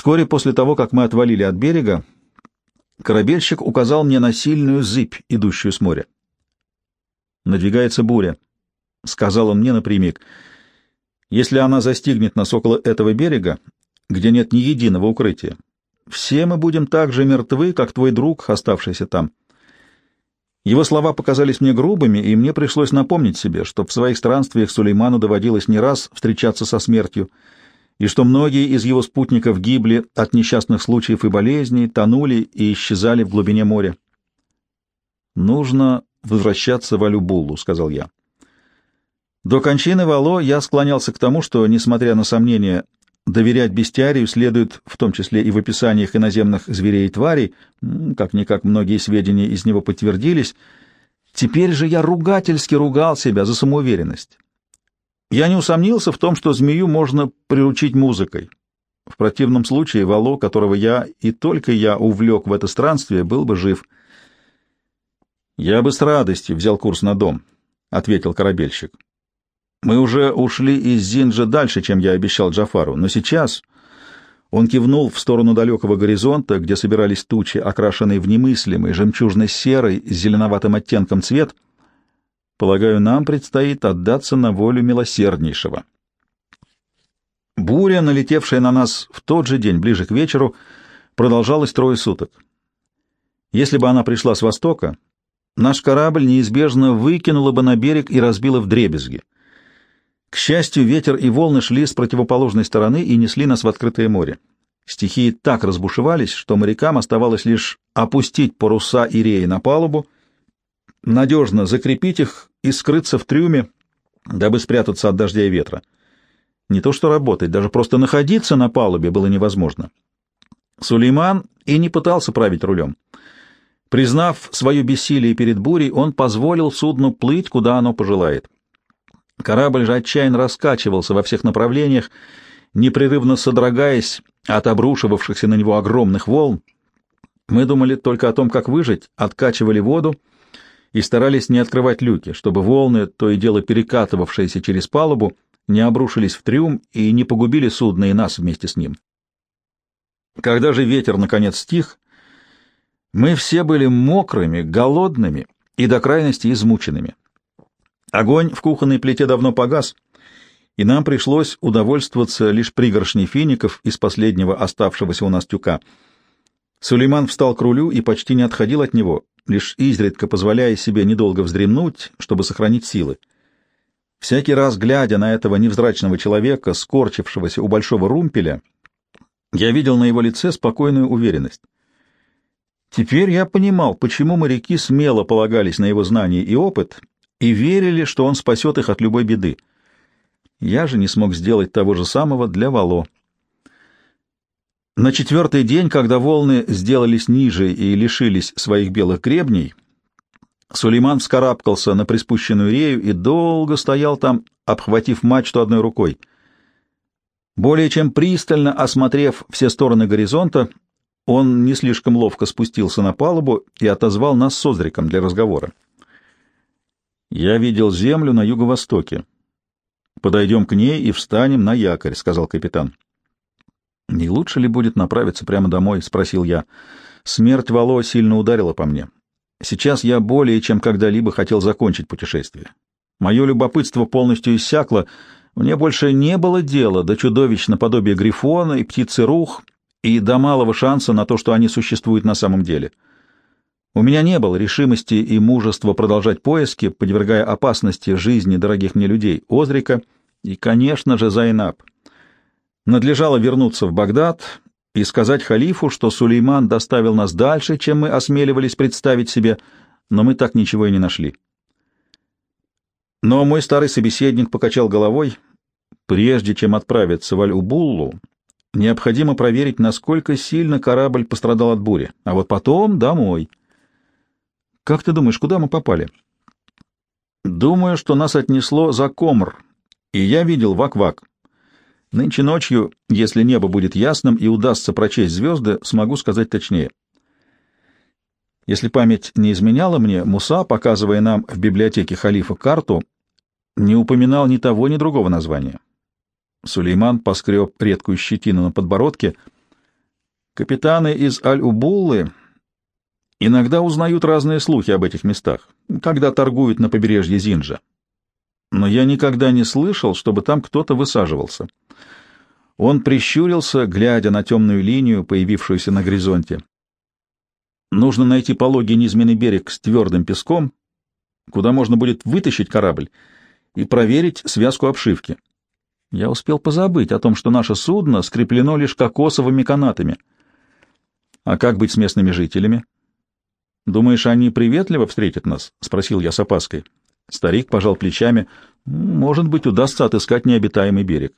Вскоре после того, как мы отвалили от берега, корабельщик указал мне на сильную зыбь, идущую с моря. «Надвигается буря», — сказал он мне напрямик. «Если она застигнет нас около этого берега, где нет ни единого укрытия, все мы будем так же мертвы, как твой друг, оставшийся там». Его слова показались мне грубыми, и мне пришлось напомнить себе, что в своих странствиях Сулейману доводилось не раз встречаться со смертью, и что многие из его спутников гибли от несчастных случаев и болезней, тонули и исчезали в глубине моря. «Нужно возвращаться в Алюбулу», — сказал я. До кончины Вало я склонялся к тому, что, несмотря на сомнения, доверять бестиарию следует в том числе и в описаниях иноземных зверей и тварей, как-никак многие сведения из него подтвердились. Теперь же я ругательски ругал себя за самоуверенность. Я не усомнился в том, что змею можно приручить музыкой. В противном случае Вало, которого я и только я увлек в это странствие, был бы жив. «Я бы с радостью взял курс на дом», — ответил корабельщик. Мы уже ушли из Зинджа дальше, чем я обещал Джафару, но сейчас он кивнул в сторону далекого горизонта, где собирались тучи, окрашенные в немыслимый жемчужно-серый с зеленоватым оттенком цвет. Полагаю, нам предстоит отдаться на волю милосерднейшего. Буря, налетевшая на нас в тот же день, ближе к вечеру, продолжалась трое суток. Если бы она пришла с востока, наш корабль неизбежно выкинула бы на берег и разбила в дребезги. К счастью, ветер и волны шли с противоположной стороны и несли нас в открытое море. Стихии так разбушевались, что морякам оставалось лишь опустить паруса и реи на палубу, надежно закрепить их и скрыться в трюме, дабы спрятаться от дождя и ветра. Не то что работать, даже просто находиться на палубе было невозможно. Сулейман и не пытался править рулем. Признав свое бессилие перед бурей, он позволил судну плыть, куда оно пожелает. Корабль же отчаянно раскачивался во всех направлениях, непрерывно содрогаясь от обрушивавшихся на него огромных волн. Мы думали только о том, как выжить, откачивали воду и старались не открывать люки, чтобы волны, то и дело перекатывавшиеся через палубу, не обрушились в трюм и не погубили судно и нас вместе с ним. Когда же ветер наконец стих, мы все были мокрыми, голодными и до крайности измученными. Огонь в кухонной плите давно погас, и нам пришлось удовольствоваться лишь пригоршней фиников из последнего оставшегося у нас тюка. Сулейман встал к рулю и почти не отходил от него, лишь изредка позволяя себе недолго вздремнуть, чтобы сохранить силы. Всякий раз, глядя на этого невзрачного человека, скорчившегося у большого румпеля, я видел на его лице спокойную уверенность. Теперь я понимал, почему моряки смело полагались на его знания и опыт и верили, что он спасет их от любой беды. Я же не смог сделать того же самого для Вало. На четвертый день, когда волны сделались ниже и лишились своих белых гребней, Сулейман вскарабкался на приспущенную рею и долго стоял там, обхватив мачту одной рукой. Более чем пристально осмотрев все стороны горизонта, он не слишком ловко спустился на палубу и отозвал нас с Озриком для разговора. Я видел землю на юго-востоке. Подойдем к ней и встанем на якорь, — сказал капитан. Не лучше ли будет направиться прямо домой? — спросил я. Смерть Вало сильно ударила по мне. Сейчас я более чем когда-либо хотел закончить путешествие. Мое любопытство полностью иссякло, мне больше не было дела до чудовищ наподобие грифона и птицы рух, и до малого шанса на то, что они существуют на самом деле. — у меня не было решимости и мужества продолжать поиски, подвергая опасности жизни дорогих мне людей, Озрика и, конечно же, Зайнаб. Надлежало вернуться в Багдад и сказать халифу, что Сулейман доставил нас дальше, чем мы осмеливались представить себе, но мы так ничего и не нашли. Но мой старый собеседник покачал головой. Прежде чем отправиться в Аль-Убуллу, необходимо проверить, насколько сильно корабль пострадал от бури, а вот потом домой — как ты думаешь, куда мы попали? Думаю, что нас отнесло за Комр, и я видел Вак-Вак. Нынче ночью, если небо будет ясным и удастся прочесть звезды, смогу сказать точнее. Если память не изменяла мне, Муса, показывая нам в библиотеке халифа карту, не упоминал ни того, ни другого названия. Сулейман поскреб редкую щетину на подбородке. Капитаны из Аль-Убуллы иногда узнают разные слухи об этих местах, когда торгуют на побережье Зинджа. Но я никогда не слышал, чтобы там кто-то высаживался. Он прищурился, глядя на темную линию, появившуюся на горизонте. Нужно найти пологий низменный берег с твердым песком, куда можно будет вытащить корабль и проверить связку обшивки. Я успел позабыть о том, что наше судно скреплено лишь кокосовыми канатами. А как быть с местными жителями? Думаешь, они приветливо встретят нас? — спросил я с опаской. Старик пожал плечами. Может быть, удастся отыскать необитаемый берег.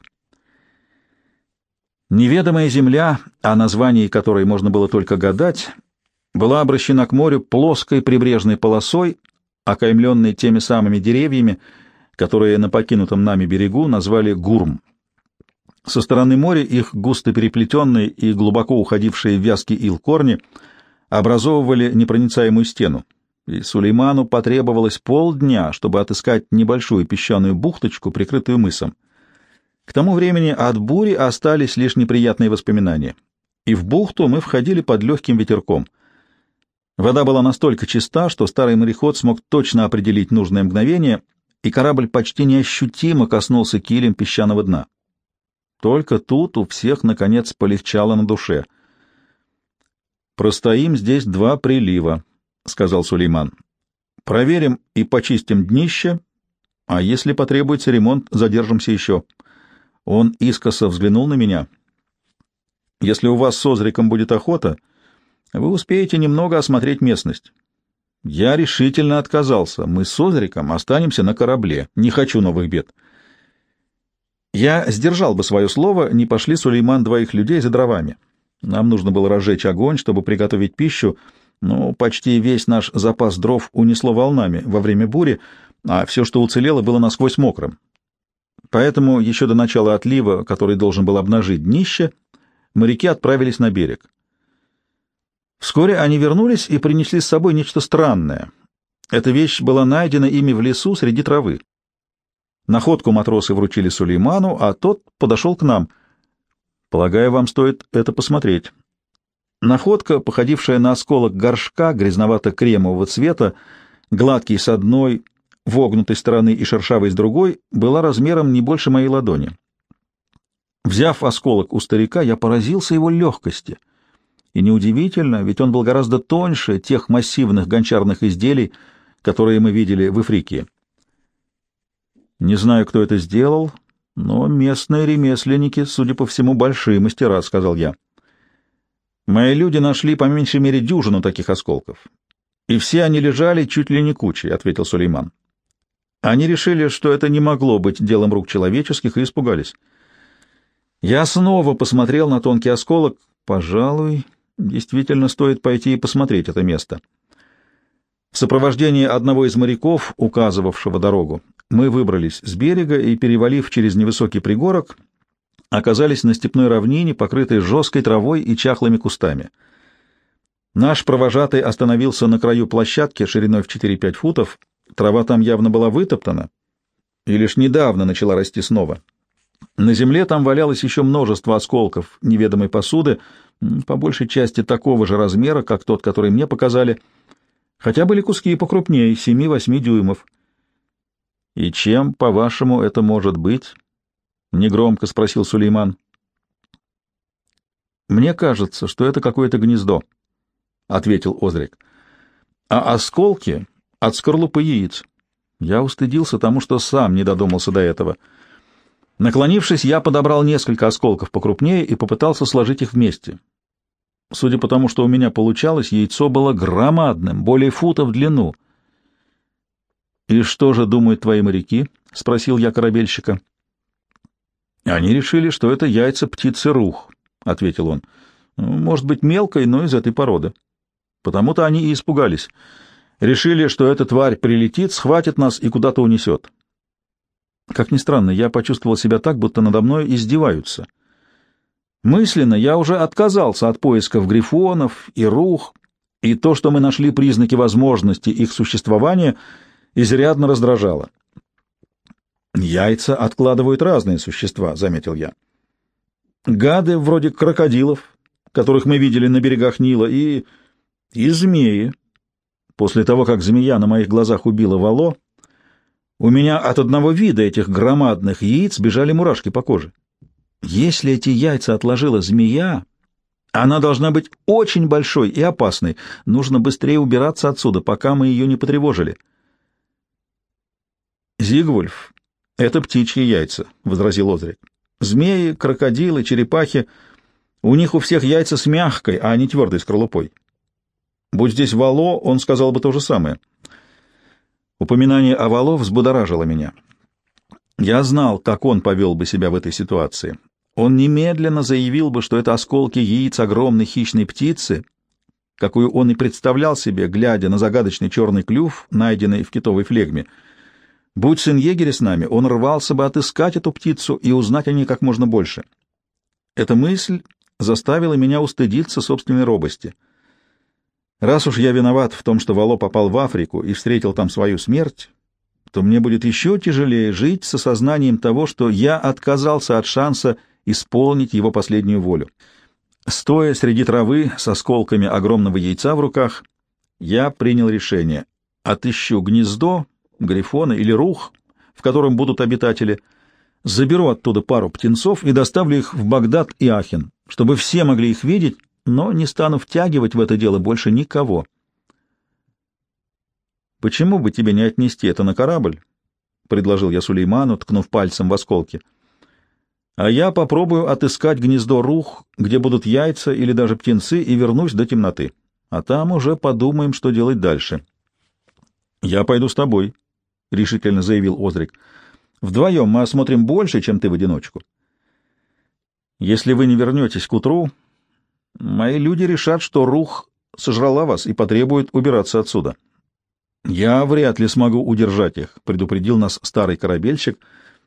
Неведомая земля, о названии которой можно было только гадать, была обращена к морю плоской прибрежной полосой, окаймленной теми самыми деревьями, которые на покинутом нами берегу назвали гурм. Со стороны моря их густо переплетенные и глубоко уходившие в вязкий ил корни образовывали непроницаемую стену, и Сулейману потребовалось полдня, чтобы отыскать небольшую песчаную бухточку, прикрытую мысом. К тому времени от бури остались лишь неприятные воспоминания, и в бухту мы входили под легким ветерком — Вода была настолько чиста, что старый мореход смог точно определить нужное мгновение, и корабль почти неощутимо коснулся килем песчаного дна. Только тут у всех, наконец, полегчало на душе. «Простоим здесь два прилива», — сказал Сулейман. «Проверим и почистим днище, а если потребуется ремонт, задержимся еще». Он искоса взглянул на меня. «Если у вас с Озриком будет охота...» Вы успеете немного осмотреть местность. Я решительно отказался. Мы с Озриком останемся на корабле. Не хочу новых бед. Я сдержал бы свое слово, не пошли Сулейман двоих людей за дровами. Нам нужно было разжечь огонь, чтобы приготовить пищу, но почти весь наш запас дров унесло волнами во время бури, а все, что уцелело, было насквозь мокрым. Поэтому еще до начала отлива, который должен был обнажить днище, моряки отправились на берег. Вскоре они вернулись и принесли с собой нечто странное. Эта вещь была найдена ими в лесу среди травы. Находку матросы вручили Сулейману, а тот подошел к нам. Полагаю, вам стоит это посмотреть. Находка, походившая на осколок горшка грязновато-кремового цвета, гладкий с одной, вогнутой стороны и шершавой с другой, была размером не больше моей ладони. Взяв осколок у старика, я поразился его легкости — и неудивительно, ведь он был гораздо тоньше тех массивных гончарных изделий, которые мы видели в Эфрикии. Не знаю, кто это сделал, но местные ремесленники, судя по всему, большие мастера, — сказал я. Мои люди нашли по меньшей мере дюжину таких осколков. И все они лежали чуть ли не кучей, — ответил Сулейман. Они решили, что это не могло быть делом рук человеческих, и испугались. Я снова посмотрел на тонкий осколок. Пожалуй, Действительно, стоит пойти и посмотреть это место. В сопровождении одного из моряков, указывавшего дорогу, мы выбрались с берега и, перевалив через невысокий пригорок, оказались на степной равнине, покрытой жесткой травой и чахлыми кустами. Наш провожатый остановился на краю площадки шириной в 4-5 футов. Трава там явно была вытоптана и лишь недавно начала расти снова. На земле там валялось еще множество осколков неведомой посуды, по большей части такого же размера, как тот, который мне показали, хотя были куски покрупнее, 7-8 дюймов. «И чем, по-вашему, это может быть?» — негромко спросил Сулейман. «Мне кажется, что это какое-то гнездо», — ответил Озрик. «А осколки от скорлупы яиц. Я устыдился тому, что сам не додумался до этого». Наклонившись, я подобрал несколько осколков покрупнее и попытался сложить их вместе. Судя по тому, что у меня получалось, яйцо было громадным, более фута в длину. «И что же думают твои моряки?» — спросил я корабельщика. «Они решили, что это яйца птицы рух», — ответил он. «Может быть, мелкой, но из этой породы. Потому-то они и испугались. Решили, что эта тварь прилетит, схватит нас и куда-то унесет. Как ни странно, я почувствовал себя так, будто надо мной издеваются». Мысленно я уже отказался от поисков грифонов и рух, и то, что мы нашли признаки возможности их существования, изрядно раздражало. «Яйца откладывают разные существа», — заметил я. «Гады вроде крокодилов, которых мы видели на берегах Нила, и... и змеи. После того, как змея на моих глазах убила Вало, у меня от одного вида этих громадных яиц бежали мурашки по коже. Если эти яйца отложила змея, она должна быть очень большой и опасной. Нужно быстрее убираться отсюда, пока мы ее не потревожили. Зигвульф — это птичьи яйца, — возразил Озрик. Змеи, крокодилы, черепахи — у них у всех яйца с мягкой, а не твердой скорлупой. Будь здесь Вало, он сказал бы то же самое. Упоминание о Вало взбудоражило меня. Я знал, как он повел бы себя в этой ситуации. Он немедленно заявил бы, что это осколки яиц огромной хищной птицы, какую он и представлял себе, глядя на загадочный черный клюв, найденный в китовой флегме. Будь сын егеря с нами, он рвался бы отыскать эту птицу и узнать о ней как можно больше. Эта мысль заставила меня устыдиться собственной робости — Раз уж я виноват в том, что Вало попал в Африку и встретил там свою смерть, то мне будет еще тяжелее жить с осознанием того, что я отказался от шанса исполнить его последнюю волю. Стоя среди травы с осколками огромного яйца в руках, я принял решение. Отыщу гнездо, грифона или рух, в котором будут обитатели, заберу оттуда пару птенцов и доставлю их в Багдад и Ахен, чтобы все могли их видеть но не стану втягивать в это дело больше никого. «Почему бы тебе не отнести это на корабль?» — предложил я Сулейману, ткнув пальцем в осколки. «А я попробую отыскать гнездо рух, где будут яйца или даже птенцы, и вернусь до темноты. А там уже подумаем, что делать дальше». «Я пойду с тобой», — решительно заявил Озрик. «Вдвоем мы осмотрим больше, чем ты в одиночку. Если вы не вернетесь к утру, Мои люди решат, что рух сожрала вас и потребует убираться отсюда. Я вряд ли смогу удержать их, предупредил нас старый корабельщик,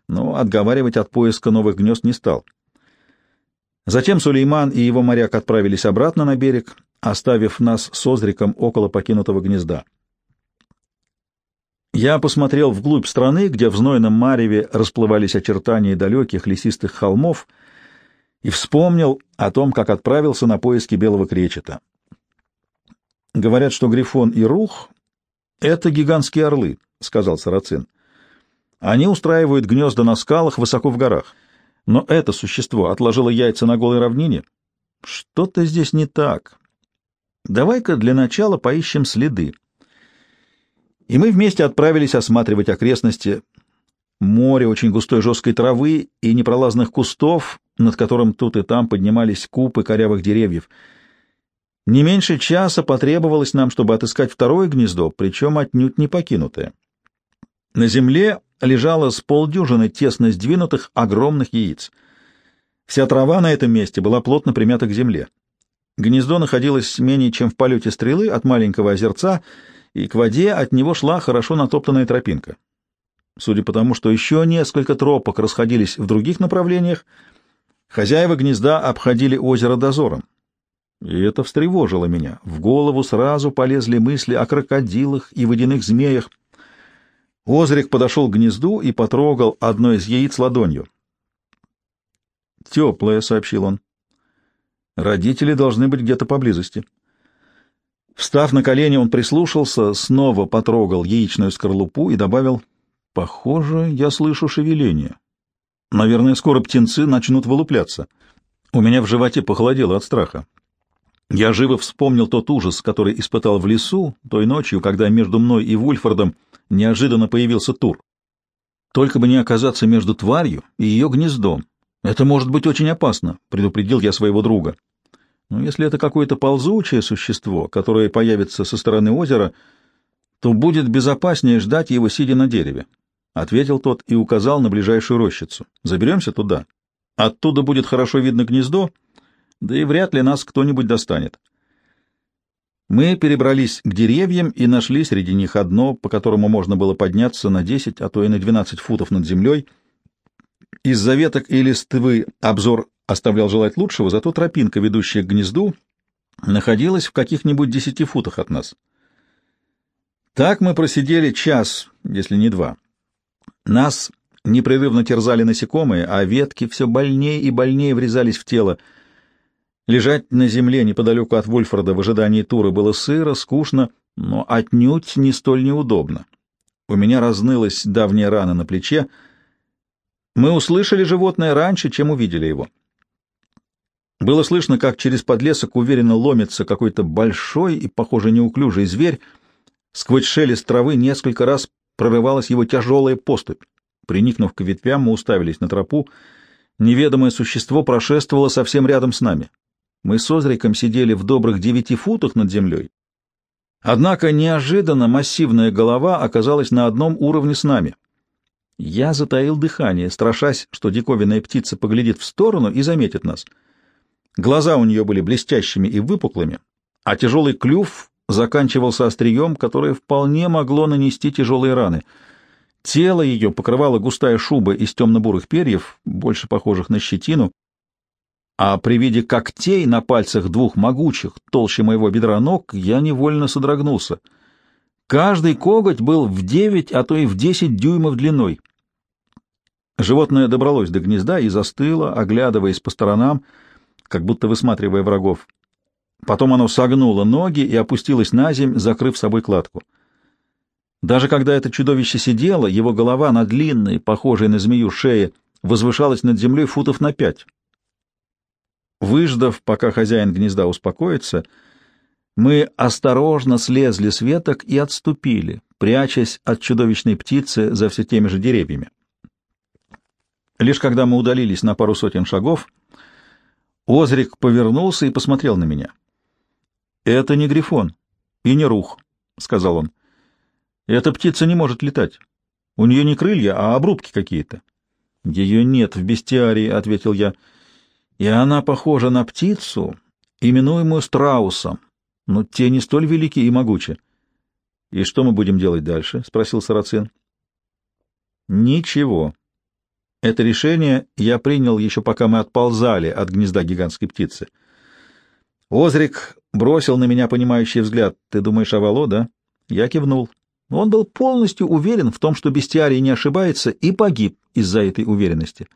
но отговаривать от поиска новых гнезд не стал. Затем Сулейман и его моряк отправились обратно на берег, оставив нас с Озриком около покинутого гнезда. Я посмотрел вглубь страны, где в знойном мареве расплывались очертания далеких лесистых холмов — и вспомнил о том, как отправился на поиски белого кречета. «Говорят, что Грифон и Рух — это гигантские орлы», — сказал Сарацин. «Они устраивают гнезда на скалах высоко в горах. Но это существо отложило яйца на голой равнине. Что-то здесь не так. Давай-ка для начала поищем следы». И мы вместе отправились осматривать окрестности. Море очень густой жесткой травы и непролазных кустов над которым тут и там поднимались купы корявых деревьев. Не меньше часа потребовалось нам, чтобы отыскать второе гнездо, причем отнюдь не покинутое. На земле лежало с полдюжины тесно сдвинутых огромных яиц. Вся трава на этом месте была плотно примята к земле. Гнездо находилось менее чем в полете стрелы от маленького озерца, и к воде от него шла хорошо натоптанная тропинка. Судя по тому, что еще несколько тропок расходились в других направлениях, Хозяева гнезда обходили озеро дозором. И это встревожило меня. В голову сразу полезли мысли о крокодилах и водяных змеях. Озрик подошел к гнезду и потрогал одно из яиц ладонью. «Теплое», — сообщил он. «Родители должны быть где-то поблизости». Встав на колени, он прислушался, снова потрогал яичную скорлупу и добавил, «Похоже, я слышу шевеление». Наверное, скоро птенцы начнут вылупляться. У меня в животе похолодело от страха. Я живо вспомнил тот ужас, который испытал в лесу той ночью, когда между мной и Вульфордом неожиданно появился Тур. Только бы не оказаться между тварью и ее гнездом. Это может быть очень опасно, предупредил я своего друга. Но если это какое-то ползучее существо, которое появится со стороны озера, то будет безопаснее ждать его, сидя на дереве. — ответил тот и указал на ближайшую рощицу. — Заберемся туда. Оттуда будет хорошо видно гнездо, да и вряд ли нас кто-нибудь достанет. Мы перебрались к деревьям и нашли среди них одно, по которому можно было подняться на 10, а то и на 12 футов над землей. Из-за веток и листвы обзор оставлял желать лучшего, зато тропинка, ведущая к гнезду, находилась в каких-нибудь десяти футах от нас. Так мы просидели час, если не два. Нас непрерывно терзали насекомые, а ветки все больнее и больнее врезались в тело. Лежать на земле неподалеку от Вольфорда в ожидании тура было сыро, скучно, но отнюдь не столь неудобно. У меня разнылась давняя рана на плече. Мы услышали животное раньше, чем увидели его. Было слышно, как через подлесок уверенно ломится какой-то большой и, похоже, неуклюжий зверь. Сквозь шелест травы несколько раз прорывалась его тяжелая поступь. Приникнув к ветвям, мы уставились на тропу. Неведомое существо прошествовало совсем рядом с нами. Мы с Озриком сидели в добрых девяти футах над землей. Однако неожиданно массивная голова оказалась на одном уровне с нами. Я затаил дыхание, страшась, что диковинная птица поглядит в сторону и заметит нас. Глаза у нее были блестящими и выпуклыми, а тяжелый клюв заканчивался острием, которое вполне могло нанести тяжелые раны. Тело ее покрывала густая шуба из темно-бурых перьев, больше похожих на щетину, а при виде когтей на пальцах двух могучих, толще моего бедра ног, я невольно содрогнулся. Каждый коготь был в девять, а то и в десять дюймов длиной. Животное добралось до гнезда и застыло, оглядываясь по сторонам, как будто высматривая врагов. Потом оно согнуло ноги и опустилось на земь, закрыв собой кладку. Даже когда это чудовище сидело, его голова на длинной, похожей на змею шее, возвышалась над землей футов на пять. Выждав, пока хозяин гнезда успокоится, мы осторожно слезли с веток и отступили, прячась от чудовищной птицы за все теми же деревьями. Лишь когда мы удалились на пару сотен шагов, Озрик повернулся и посмотрел на меня. «Это не грифон и не рух», — сказал он. «Эта птица не может летать. У нее не крылья, а обрубки какие-то». «Ее нет в бестиарии», — ответил я и она похожа на птицу, именуемую страусом, но те не столь велики и могучи. — И что мы будем делать дальше? — спросил Сарацин. — Ничего. Это решение я принял еще пока мы отползали от гнезда гигантской птицы. Озрик бросил на меня понимающий взгляд. — Ты думаешь о Вало, да? Я кивнул. Он был полностью уверен в том, что бестиарий не ошибается, и погиб из-за этой уверенности.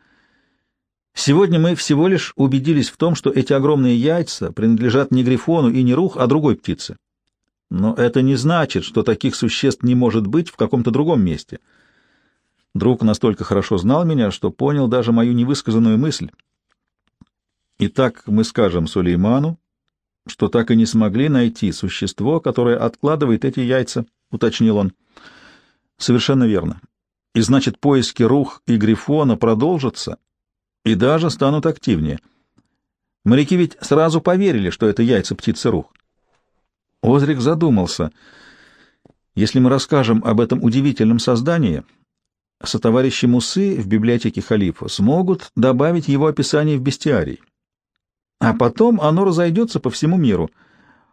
— Сегодня мы всего лишь убедились в том, что эти огромные яйца принадлежат не грифону и не рух, а другой птице. Но это не значит, что таких существ не может быть в каком-то другом месте. Друг настолько хорошо знал меня, что понял даже мою невысказанную мысль. Итак, мы скажем Сулейману, что так и не смогли найти существо, которое откладывает эти яйца, — уточнил он. — Совершенно верно. И значит, поиски рух и грифона продолжатся, и даже станут активнее. Моряки ведь сразу поверили, что это яйца птицы рух. Озрик задумался. Если мы расскажем об этом удивительном создании, сотоварищи Мусы в библиотеке халифа смогут добавить его описание в бестиарий. А потом оно разойдется по всему миру.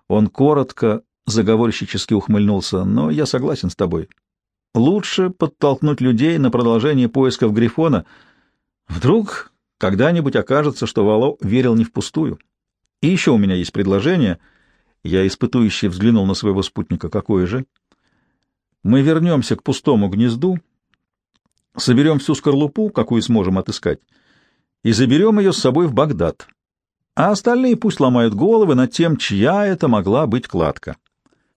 Он коротко, заговорщически ухмыльнулся, но я согласен с тобой. Лучше подтолкнуть людей на продолжение поисков Грифона. Вдруг когда-нибудь окажется, что Вало верил не впустую. И еще у меня есть предложение. Я испытующе взглянул на своего спутника. Какое же? Мы вернемся к пустому гнезду, соберем всю скорлупу, какую сможем отыскать, и заберем ее с собой в Багдад. А остальные пусть ломают головы над тем, чья это могла быть кладка.